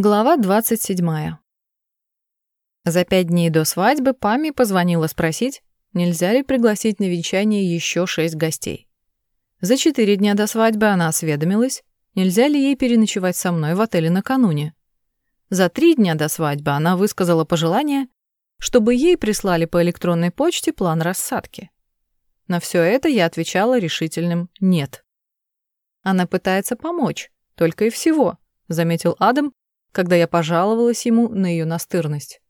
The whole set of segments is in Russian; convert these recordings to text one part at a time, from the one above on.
Глава 27. За пять дней до свадьбы Пами позвонила спросить, нельзя ли пригласить на венчание еще шесть гостей. За четыре дня до свадьбы она осведомилась, нельзя ли ей переночевать со мной в отеле накануне. За три дня до свадьбы она высказала пожелание, чтобы ей прислали по электронной почте план рассадки. На все это я отвечала решительным «нет». Она пытается помочь, только и всего, заметил Адам, когда я пожаловалась ему на ее настырность.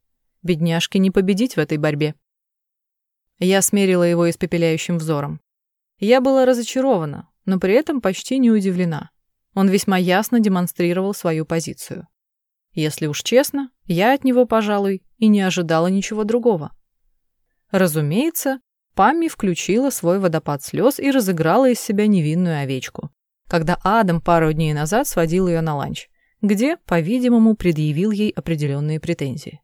Бедняжке не победить в этой борьбе. Я смерила его испепеляющим взором. Я была разочарована, но при этом почти не удивлена. Он весьма ясно демонстрировал свою позицию. Если уж честно, я от него, пожалуй, и не ожидала ничего другого. Разумеется, Памми включила свой водопад слез и разыграла из себя невинную овечку, когда Адам пару дней назад сводил ее на ланч где, по-видимому, предъявил ей определенные претензии.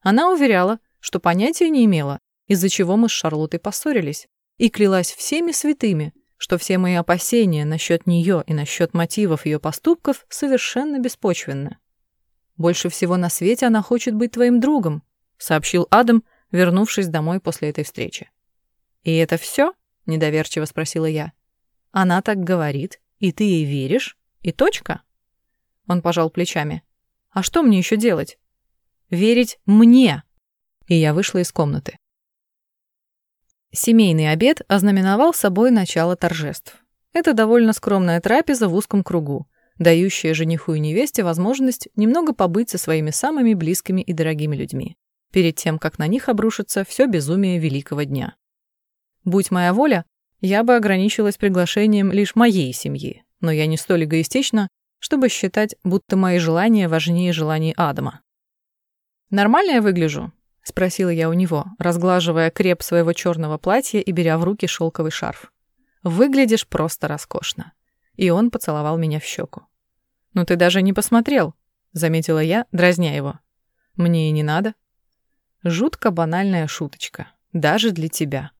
Она уверяла, что понятия не имела, из-за чего мы с Шарлоттой поссорились, и клялась всеми святыми, что все мои опасения насчет нее и насчет мотивов ее поступков совершенно беспочвенны. «Больше всего на свете она хочет быть твоим другом», сообщил Адам, вернувшись домой после этой встречи. «И это все?» — недоверчиво спросила я. «Она так говорит, и ты ей веришь, и точка?» Он пожал плечами. «А что мне еще делать?» «Верить мне!» И я вышла из комнаты. Семейный обед ознаменовал собой начало торжеств. Это довольно скромная трапеза в узком кругу, дающая жениху и невесте возможность немного побыть со своими самыми близкими и дорогими людьми, перед тем, как на них обрушится все безумие великого дня. Будь моя воля, я бы ограничилась приглашением лишь моей семьи, но я не столь эгоистична, чтобы считать, будто мои желания важнее желаний Адама. «Нормально я выгляжу?» — спросила я у него, разглаживая креп своего черного платья и беря в руки шелковый шарф. «Выглядишь просто роскошно». И он поцеловал меня в щеку. «Ну ты даже не посмотрел», — заметила я, дразня его. «Мне и не надо». Жутко банальная шуточка, даже для тебя.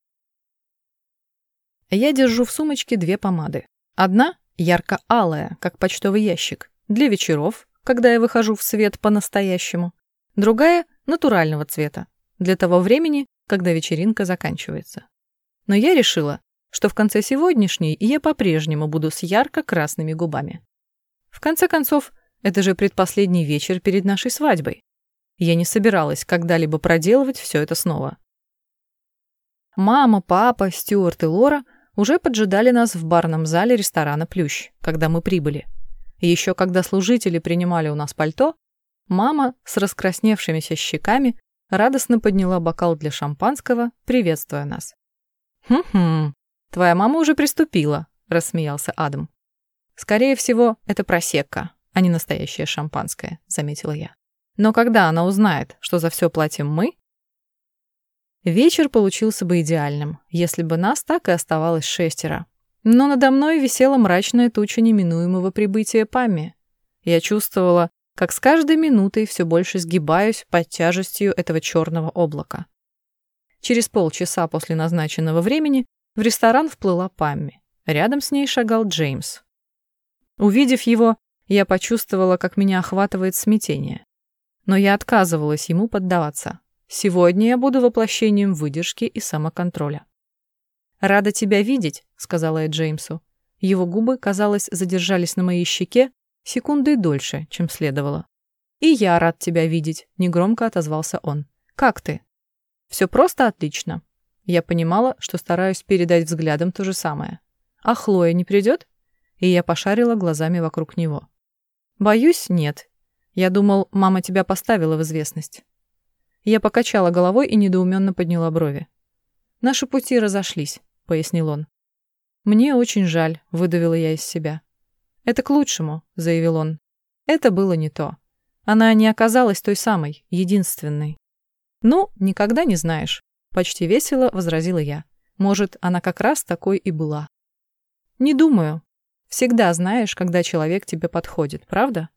Я держу в сумочке две помады. Одна ярко-алая, как почтовый ящик, для вечеров, когда я выхожу в свет по-настоящему. Другая — натурального цвета, для того времени, когда вечеринка заканчивается. Но я решила, что в конце сегодняшней я по-прежнему буду с ярко-красными губами. В конце концов, это же предпоследний вечер перед нашей свадьбой. Я не собиралась когда-либо проделывать все это снова. Мама, папа, Стюарт и Лора уже поджидали нас в барном зале ресторана «Плющ», когда мы прибыли. Еще когда служители принимали у нас пальто, мама с раскрасневшимися щеками радостно подняла бокал для шампанского, приветствуя нас. «Хм-хм, твоя мама уже приступила», — рассмеялся Адам. «Скорее всего, это просекка, а не настоящее шампанское», — заметила я. «Но когда она узнает, что за все платим мы, Вечер получился бы идеальным, если бы нас так и оставалось шестеро. Но надо мной висела мрачная туча неминуемого прибытия Памми. Я чувствовала, как с каждой минутой все больше сгибаюсь под тяжестью этого черного облака. Через полчаса после назначенного времени в ресторан вплыла Памми. Рядом с ней шагал Джеймс. Увидев его, я почувствовала, как меня охватывает смятение. Но я отказывалась ему поддаваться. Сегодня я буду воплощением выдержки и самоконтроля. «Рада тебя видеть», — сказала я Джеймсу. Его губы, казалось, задержались на моей щеке секунды дольше, чем следовало. «И я рад тебя видеть», — негромко отозвался он. «Как ты?» «Все просто отлично». Я понимала, что стараюсь передать взглядом то же самое. «А Хлоя не придет?» И я пошарила глазами вокруг него. «Боюсь, нет. Я думал, мама тебя поставила в известность». Я покачала головой и недоуменно подняла брови. «Наши пути разошлись», — пояснил он. «Мне очень жаль», — выдавила я из себя. «Это к лучшему», — заявил он. «Это было не то. Она не оказалась той самой, единственной». «Ну, никогда не знаешь», — почти весело возразила я. «Может, она как раз такой и была». «Не думаю. Всегда знаешь, когда человек тебе подходит, правда?»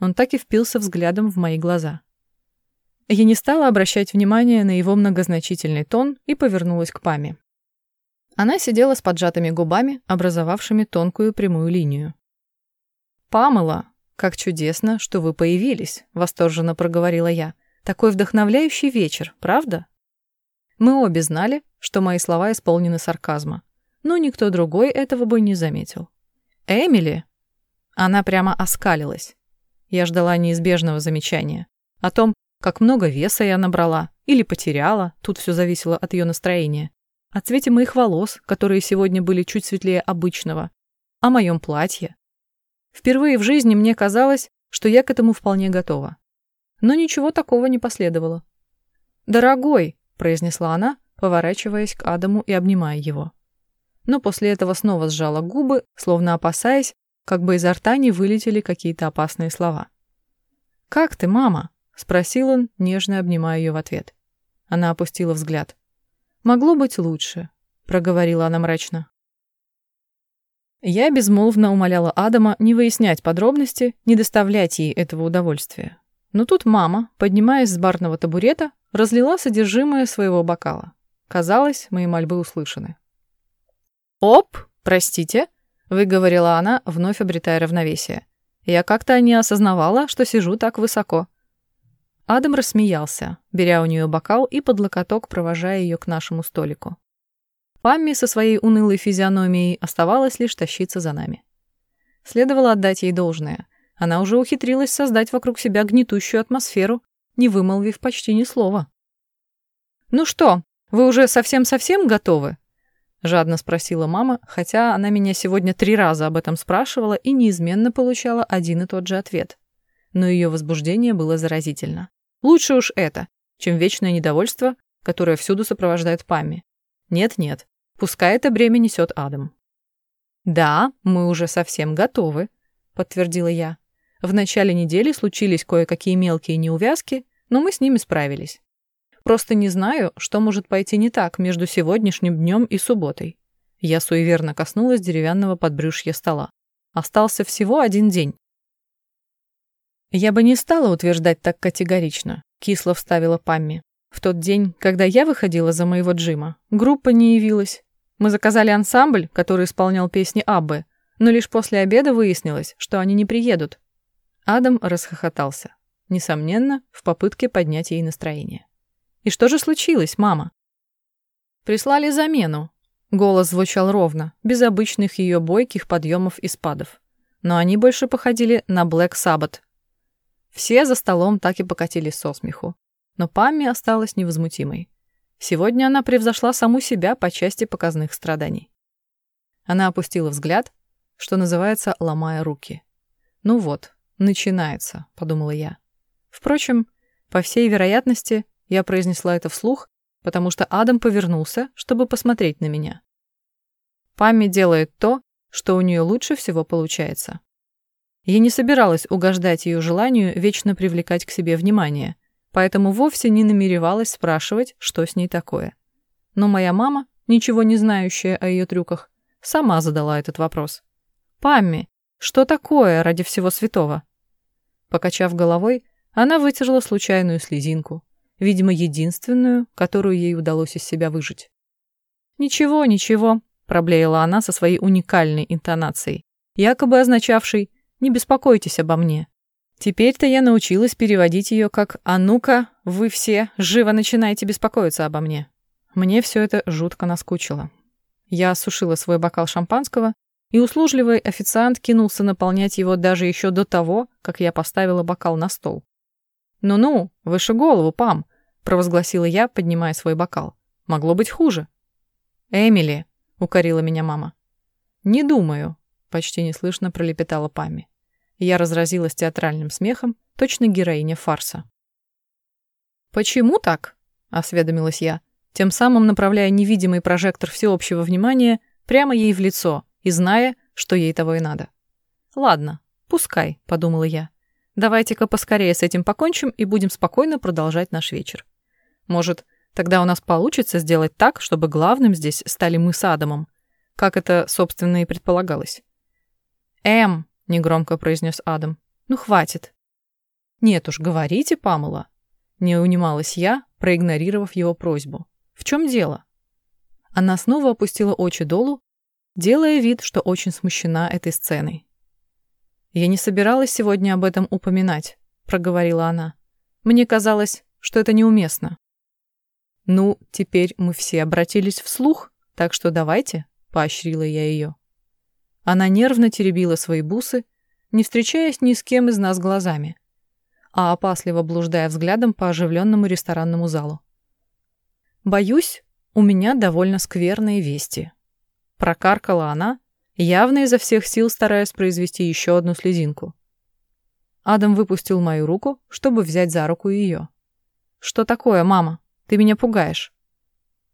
Он так и впился взглядом в мои глаза. Я не стала обращать внимания на его многозначительный тон и повернулась к Паме. Она сидела с поджатыми губами, образовавшими тонкую прямую линию. «Памела, «Как чудесно, что вы появились», — восторженно проговорила я. «Такой вдохновляющий вечер, правда?» Мы обе знали, что мои слова исполнены сарказма, но никто другой этого бы не заметил. «Эмили!» Она прямо оскалилась. Я ждала неизбежного замечания. О том, как много веса я набрала или потеряла, тут все зависело от ее настроения. О цвете моих волос, которые сегодня были чуть светлее обычного. О моем платье. Впервые в жизни мне казалось, что я к этому вполне готова. Но ничего такого не последовало. «Дорогой», — произнесла она, поворачиваясь к Адаму и обнимая его. Но после этого снова сжала губы, словно опасаясь, как бы изо рта не вылетели какие-то опасные слова. «Как ты, мама?» — спросил он, нежно обнимая ее в ответ. Она опустила взгляд. «Могло быть лучше», — проговорила она мрачно. Я безмолвно умоляла Адама не выяснять подробности, не доставлять ей этого удовольствия. Но тут мама, поднимаясь с барного табурета, разлила содержимое своего бокала. Казалось, мои мольбы услышаны. «Оп, простите», — выговорила она, вновь обретая равновесие. Я как-то не осознавала, что сижу так высоко. Адам рассмеялся, беря у нее бокал и под локоток провожая ее к нашему столику. Памми со своей унылой физиономией оставалась лишь тащиться за нами. Следовало отдать ей должное. Она уже ухитрилась создать вокруг себя гнетущую атмосферу, не вымолвив почти ни слова. «Ну что, вы уже совсем-совсем готовы?» — жадно спросила мама, хотя она меня сегодня три раза об этом спрашивала и неизменно получала один и тот же ответ. Но ее возбуждение было заразительно. Лучше уж это, чем вечное недовольство, которое всюду сопровождает Памми. Нет-нет, пускай это бремя несет Адам. «Да, мы уже совсем готовы», — подтвердила я. В начале недели случились кое-какие мелкие неувязки, но мы с ними справились. Просто не знаю, что может пойти не так между сегодняшним днем и субботой. Я суеверно коснулась деревянного подбрюшья стола. Остался всего один день. Я бы не стала утверждать так категорично, кисло вставила Памми. В тот день, когда я выходила за моего Джима, группа не явилась. Мы заказали ансамбль, который исполнял песни Аббы, но лишь после обеда выяснилось, что они не приедут. Адам расхохотался. Несомненно, в попытке поднять ей настроение. «И что же случилось, мама?» «Прислали замену». Голос звучал ровно, без обычных ее бойких подъемов и спадов. Но они больше походили на Black Sabbath. Все за столом так и покатились со смеху но Памми осталась невозмутимой. Сегодня она превзошла саму себя по части показных страданий. Она опустила взгляд, что называется, ломая руки. «Ну вот, начинается», — подумала я. Впрочем, по всей вероятности, я произнесла это вслух, потому что Адам повернулся, чтобы посмотреть на меня. Памми делает то, что у нее лучше всего получается. Я не собиралась угождать ее желанию вечно привлекать к себе внимание — поэтому вовсе не намеревалась спрашивать, что с ней такое. Но моя мама, ничего не знающая о ее трюках, сама задала этот вопрос. «Памми, что такое ради всего святого?» Покачав головой, она вытерла случайную слезинку, видимо, единственную, которую ей удалось из себя выжить. «Ничего, ничего», — проблеяла она со своей уникальной интонацией, якобы означавшей «не беспокойтесь обо мне». Теперь-то я научилась переводить ее как «А ну-ка, вы все живо начинаете беспокоиться обо мне». Мне все это жутко наскучило. Я осушила свой бокал шампанского, и услужливый официант кинулся наполнять его даже еще до того, как я поставила бокал на стол. «Ну-ну, выше голову, Пам», — провозгласила я, поднимая свой бокал. «Могло быть хуже». «Эмили», — укорила меня мама. «Не думаю», — почти неслышно пролепетала Памми. Я разразилась театральным смехом, точно героиня фарса. «Почему так?» — осведомилась я, тем самым направляя невидимый прожектор всеобщего внимания прямо ей в лицо и зная, что ей того и надо. «Ладно, пускай», — подумала я. «Давайте-ка поскорее с этим покончим и будем спокойно продолжать наш вечер. Может, тогда у нас получится сделать так, чтобы главным здесь стали мы с Адамом, как это, собственно, и предполагалось». «Эм», — негромко произнес Адам. «Ну, хватит». «Нет уж, говорите, Памела». Не унималась я, проигнорировав его просьбу. «В чем дело?» Она снова опустила очи долу, делая вид, что очень смущена этой сценой. «Я не собиралась сегодня об этом упоминать», — проговорила она. «Мне казалось, что это неуместно». «Ну, теперь мы все обратились вслух, так что давайте», — поощрила я ее. Она нервно теребила свои бусы, не встречаясь ни с кем из нас глазами, а опасливо блуждая взглядом по оживленному ресторанному залу. «Боюсь, у меня довольно скверные вести», — прокаркала она, явно изо всех сил стараясь произвести еще одну слезинку. Адам выпустил мою руку, чтобы взять за руку ее. «Что такое, мама? Ты меня пугаешь».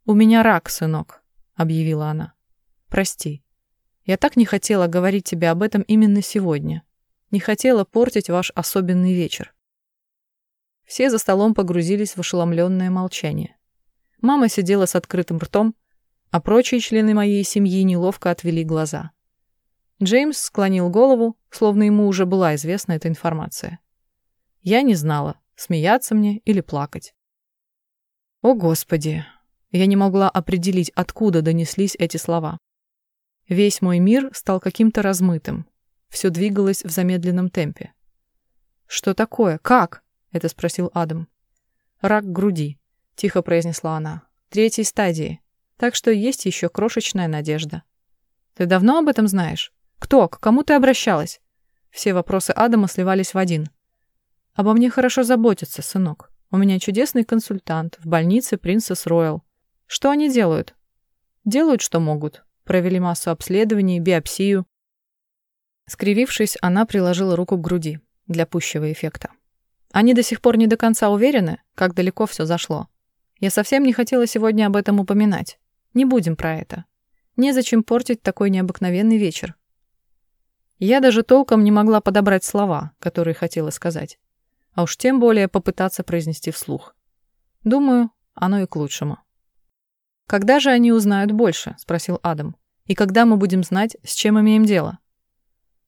«У меня рак, сынок», — объявила она. «Прости. Я так не хотела говорить тебе об этом именно сегодня. Не хотела портить ваш особенный вечер». Все за столом погрузились в ошеломленное молчание. Мама сидела с открытым ртом, а прочие члены моей семьи неловко отвели глаза. Джеймс склонил голову, словно ему уже была известна эта информация. Я не знала, смеяться мне или плакать. О, Господи! Я не могла определить, откуда донеслись эти слова. Весь мой мир стал каким-то размытым. Все двигалось в замедленном темпе. «Что такое? Как?» — это спросил Адам. «Рак груди», — тихо произнесла она. «Третьей стадии. Так что есть еще крошечная надежда». «Ты давно об этом знаешь? Кто? К кому ты обращалась?» Все вопросы Адама сливались в один. «Обо мне хорошо заботятся, сынок. У меня чудесный консультант в больнице Принцесс Роyal. Что они делают? Делают, что могут. Провели массу обследований, биопсию. Скривившись, она приложила руку к груди для пущего эффекта. Они до сих пор не до конца уверены, как далеко все зашло. Я совсем не хотела сегодня об этом упоминать. Не будем про это. Незачем портить такой необыкновенный вечер. Я даже толком не могла подобрать слова, которые хотела сказать. А уж тем более попытаться произнести вслух. Думаю, оно и к лучшему. «Когда же они узнают больше?» — спросил Адам. «И когда мы будем знать, с чем имеем дело?»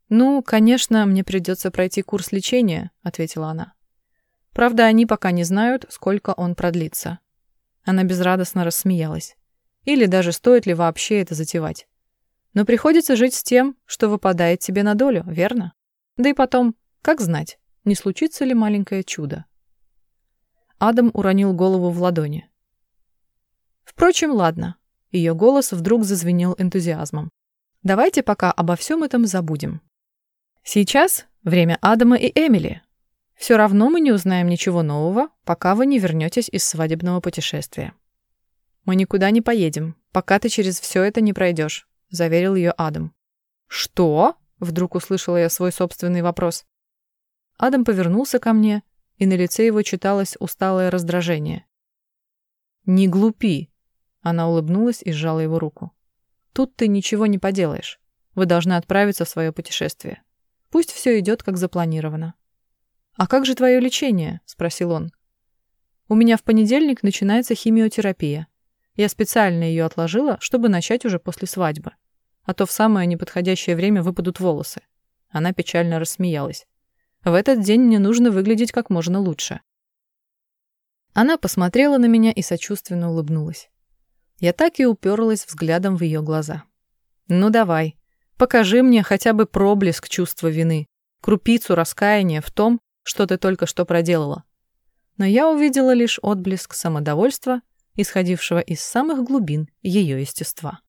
«Ну, конечно, мне придется пройти курс лечения», — ответила она. «Правда, они пока не знают, сколько он продлится». Она безрадостно рассмеялась. «Или даже стоит ли вообще это затевать? Но приходится жить с тем, что выпадает тебе на долю, верно? Да и потом, как знать, не случится ли маленькое чудо?» Адам уронил голову в ладони. Впрочем, ладно. Ее голос вдруг зазвенел энтузиазмом. Давайте пока обо всем этом забудем. Сейчас время Адама и Эмили. Все равно мы не узнаем ничего нового, пока вы не вернетесь из свадебного путешествия. Мы никуда не поедем, пока ты через все это не пройдешь, заверил ее Адам. Что? Вдруг услышала я свой собственный вопрос. Адам повернулся ко мне, и на лице его читалось усталое раздражение. «Не глупи. Она улыбнулась и сжала его руку. «Тут ты ничего не поделаешь. Вы должны отправиться в свое путешествие. Пусть все идет, как запланировано». «А как же твое лечение?» – спросил он. «У меня в понедельник начинается химиотерапия. Я специально ее отложила, чтобы начать уже после свадьбы. А то в самое неподходящее время выпадут волосы». Она печально рассмеялась. «В этот день мне нужно выглядеть как можно лучше». Она посмотрела на меня и сочувственно улыбнулась. Я так и уперлась взглядом в ее глаза. «Ну давай, покажи мне хотя бы проблеск чувства вины, крупицу раскаяния в том, что ты только что проделала». Но я увидела лишь отблеск самодовольства, исходившего из самых глубин ее естества.